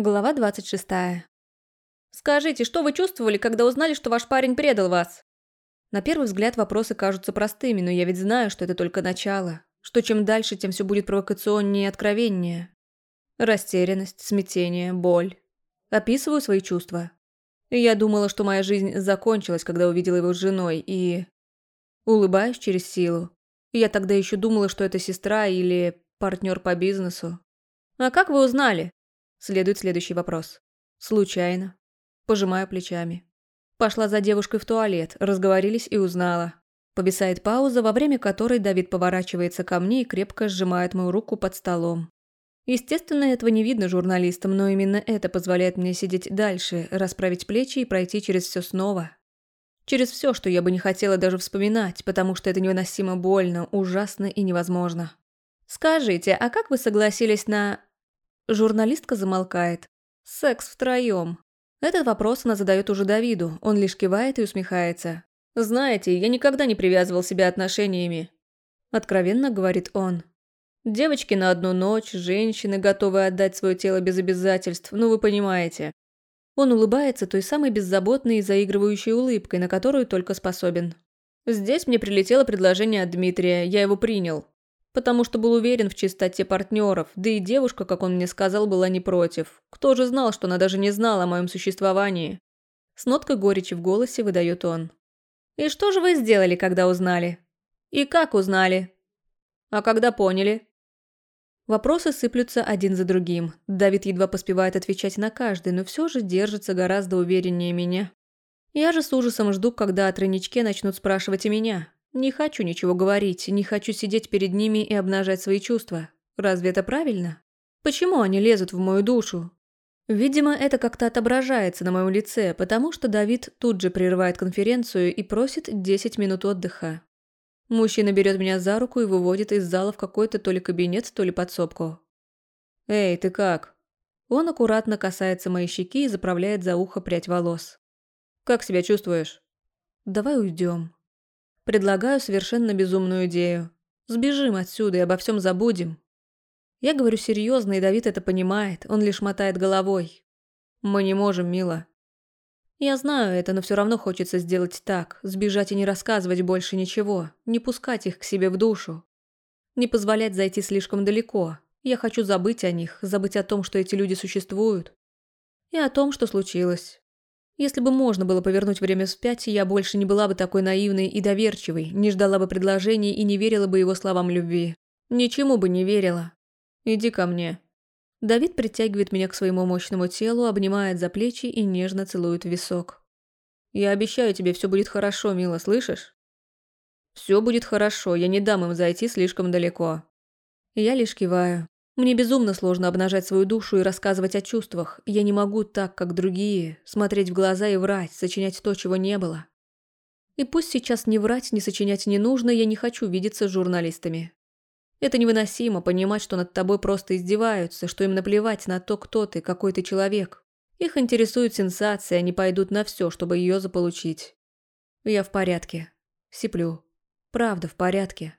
Глава 26. «Скажите, что вы чувствовали, когда узнали, что ваш парень предал вас?» На первый взгляд вопросы кажутся простыми, но я ведь знаю, что это только начало, что чем дальше, тем все будет провокационнее и откровеннее. Растерянность, смятение, боль. Описываю свои чувства. я думала, что моя жизнь закончилась, когда увидела его с женой, и... Улыбаюсь через силу. Я тогда еще думала, что это сестра или партнер по бизнесу. «А как вы узнали?» Следует следующий вопрос. Случайно. Пожимаю плечами. Пошла за девушкой в туалет, разговорились и узнала. Повисает пауза, во время которой Давид поворачивается ко мне и крепко сжимает мою руку под столом. Естественно, этого не видно журналистам, но именно это позволяет мне сидеть дальше, расправить плечи и пройти через все снова. Через все, что я бы не хотела даже вспоминать, потому что это невыносимо больно, ужасно и невозможно. Скажите, а как вы согласились на... Журналистка замолкает. Секс втроем. Этот вопрос она задает уже Давиду, он лишь кивает и усмехается. «Знаете, я никогда не привязывал себя отношениями», – откровенно говорит он. «Девочки на одну ночь, женщины, готовые отдать свое тело без обязательств, ну вы понимаете». Он улыбается той самой беззаботной и заигрывающей улыбкой, на которую только способен. «Здесь мне прилетело предложение от Дмитрия, я его принял потому что был уверен в чистоте партнеров, да и девушка, как он мне сказал, была не против. Кто же знал, что она даже не знала о моем существовании? С ноткой горечи в голосе выдает он. «И что же вы сделали, когда узнали? И как узнали? А когда поняли?» Вопросы сыплются один за другим. Давид едва поспевает отвечать на каждый, но все же держится гораздо увереннее меня. Я же с ужасом жду, когда о тройничке начнут спрашивать и меня. Не хочу ничего говорить, не хочу сидеть перед ними и обнажать свои чувства. Разве это правильно? Почему они лезут в мою душу? Видимо, это как-то отображается на моем лице, потому что Давид тут же прерывает конференцию и просит 10 минут отдыха. Мужчина берет меня за руку и выводит из зала в какой-то то ли кабинет, то ли подсобку. «Эй, ты как?» Он аккуратно касается моей щеки и заправляет за ухо прядь волос. «Как себя чувствуешь?» «Давай уйдем», Предлагаю совершенно безумную идею. Сбежим отсюда и обо всем забудем. Я говорю серьезно, и Давид это понимает, он лишь мотает головой. Мы не можем, мила. Я знаю это, но все равно хочется сделать так, сбежать и не рассказывать больше ничего, не пускать их к себе в душу. Не позволять зайти слишком далеко. Я хочу забыть о них, забыть о том, что эти люди существуют. И о том, что случилось. Если бы можно было повернуть время вспять, я больше не была бы такой наивной и доверчивой, не ждала бы предложений и не верила бы его словам любви. Ничему бы не верила. Иди ко мне. Давид притягивает меня к своему мощному телу, обнимает за плечи и нежно целует висок. Я обещаю тебе, все будет хорошо, мила, слышишь? Все будет хорошо, я не дам им зайти слишком далеко. Я лишь киваю. Мне безумно сложно обнажать свою душу и рассказывать о чувствах. Я не могу так, как другие, смотреть в глаза и врать, сочинять то, чего не было. И пусть сейчас не врать, не сочинять не нужно, я не хочу видеться с журналистами. Это невыносимо, понимать, что над тобой просто издеваются, что им наплевать на то, кто ты, какой ты человек. Их интересует сенсация, они пойдут на все, чтобы ее заполучить. Я в порядке. Сиплю. Правда, в порядке.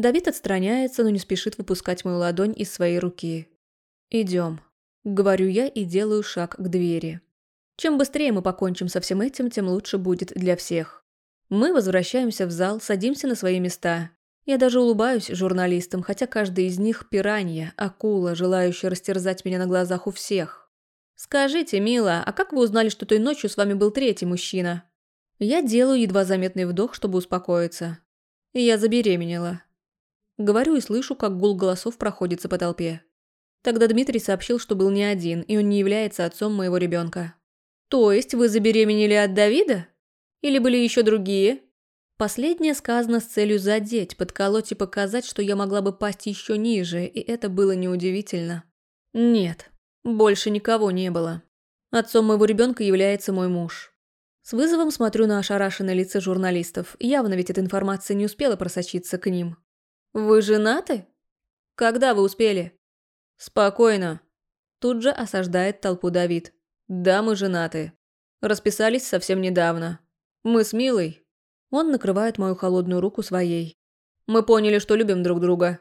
Давид отстраняется, но не спешит выпускать мою ладонь из своей руки. «Идем», — говорю я и делаю шаг к двери. Чем быстрее мы покончим со всем этим, тем лучше будет для всех. Мы возвращаемся в зал, садимся на свои места. Я даже улыбаюсь журналистам, хотя каждый из них – пиранья, акула, желающая растерзать меня на глазах у всех. «Скажите, мила, а как вы узнали, что той ночью с вами был третий мужчина?» Я делаю едва заметный вдох, чтобы успокоиться. Я забеременела. Говорю и слышу, как гул голосов проходится по толпе. Тогда Дмитрий сообщил, что был не один, и он не является отцом моего ребенка. «То есть вы забеременели от Давида? Или были еще другие?» Последнее сказано с целью задеть, подколоть и показать, что я могла бы пасть еще ниже, и это было неудивительно. Нет, больше никого не было. Отцом моего ребенка является мой муж. С вызовом смотрю на ошарашенные лица журналистов, явно ведь эта информация не успела просочиться к ним. «Вы женаты? Когда вы успели?» «Спокойно». Тут же осаждает толпу Давид. «Да, мы женаты. Расписались совсем недавно. Мы с Милой». Он накрывает мою холодную руку своей. «Мы поняли, что любим друг друга.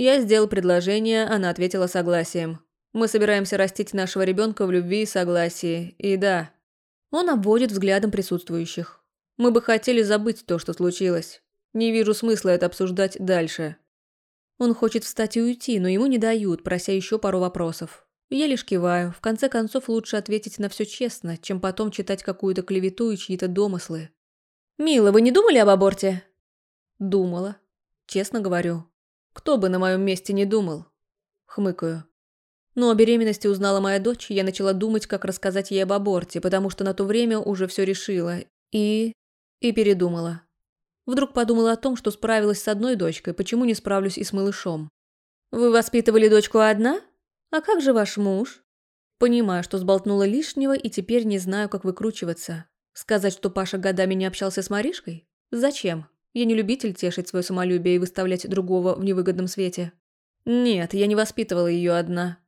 Я сделал предложение, она ответила согласием. Мы собираемся растить нашего ребенка в любви и согласии. И да, он обводит взглядом присутствующих. Мы бы хотели забыть то, что случилось. Не вижу смысла это обсуждать дальше. Он хочет встать и уйти, но ему не дают, прося еще пару вопросов. Я лишь киваю. В конце концов, лучше ответить на все честно, чем потом читать какую-то клевету и чьи-то домыслы. «Мила, вы не думали об аборте?» «Думала. Честно говорю. Кто бы на моем месте не думал?» Хмыкаю. Но о беременности узнала моя дочь, и я начала думать, как рассказать ей об аборте, потому что на то время уже все решила. И... и передумала. Вдруг подумала о том, что справилась с одной дочкой, почему не справлюсь и с малышом. «Вы воспитывали дочку одна?» «А как же ваш муж?» Понимаю, что сболтнула лишнего и теперь не знаю, как выкручиваться. Сказать, что Паша годами не общался с Маришкой? Зачем? Я не любитель тешить свое самолюбие и выставлять другого в невыгодном свете. Нет, я не воспитывала ее одна.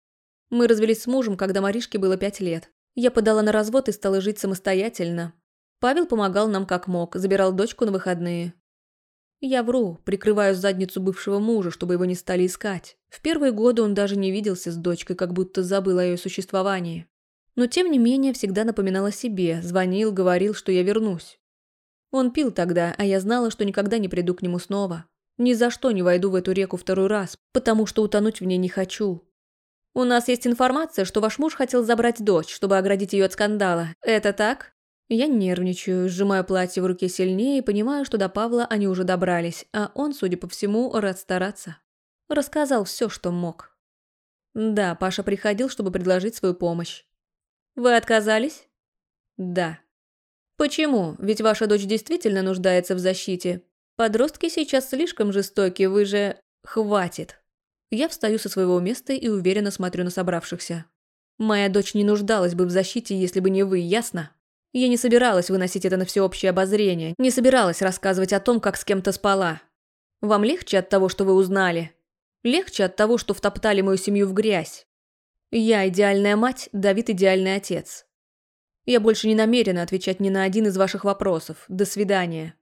Мы развелись с мужем, когда Маришке было пять лет. Я подала на развод и стала жить самостоятельно. Павел помогал нам как мог, забирал дочку на выходные. Я вру, прикрываю задницу бывшего мужа, чтобы его не стали искать. В первые годы он даже не виделся с дочкой, как будто забыл о ее существовании. Но тем не менее всегда напоминал о себе, звонил, говорил, что я вернусь. Он пил тогда, а я знала, что никогда не приду к нему снова. Ни за что не войду в эту реку второй раз, потому что утонуть в ней не хочу. У нас есть информация, что ваш муж хотел забрать дочь, чтобы оградить ее от скандала. Это так? Я нервничаю, сжимаю платье в руке сильнее и понимаю, что до Павла они уже добрались, а он, судя по всему, рад стараться. Рассказал все, что мог. Да, Паша приходил, чтобы предложить свою помощь. Вы отказались? Да. Почему? Ведь ваша дочь действительно нуждается в защите. Подростки сейчас слишком жестоки, вы же... Хватит. Я встаю со своего места и уверенно смотрю на собравшихся. Моя дочь не нуждалась бы в защите, если бы не вы, ясно? Я не собиралась выносить это на всеобщее обозрение, не собиралась рассказывать о том, как с кем-то спала. Вам легче от того, что вы узнали? Легче от того, что втоптали мою семью в грязь? Я идеальная мать, Давид идеальный отец. Я больше не намерена отвечать ни на один из ваших вопросов. До свидания.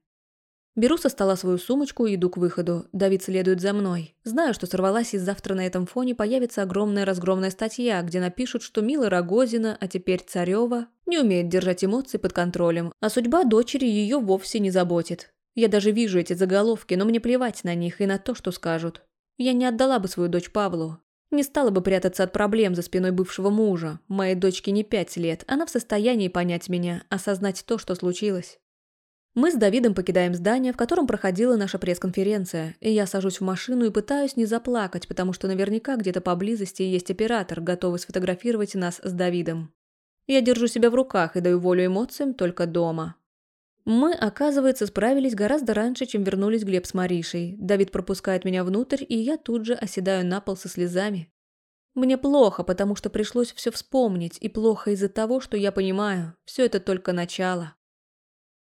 Беру со стола свою сумочку и иду к выходу. Давид следует за мной. Знаю, что сорвалась, и завтра на этом фоне появится огромная разгромная статья, где напишут, что Мила Рогозина, а теперь Царева, не умеет держать эмоции под контролем, а судьба дочери ее вовсе не заботит. Я даже вижу эти заголовки, но мне плевать на них и на то, что скажут. Я не отдала бы свою дочь Павлу. Не стала бы прятаться от проблем за спиной бывшего мужа. Моей дочке не пять лет, она в состоянии понять меня, осознать то, что случилось. Мы с Давидом покидаем здание, в котором проходила наша пресс-конференция, и я сажусь в машину и пытаюсь не заплакать, потому что наверняка где-то поблизости есть оператор, готовый сфотографировать нас с Давидом. Я держу себя в руках и даю волю эмоциям только дома. Мы, оказывается, справились гораздо раньше, чем вернулись Глеб с Маришей. Давид пропускает меня внутрь, и я тут же оседаю на пол со слезами. Мне плохо, потому что пришлось все вспомнить, и плохо из-за того, что я понимаю, все это только начало.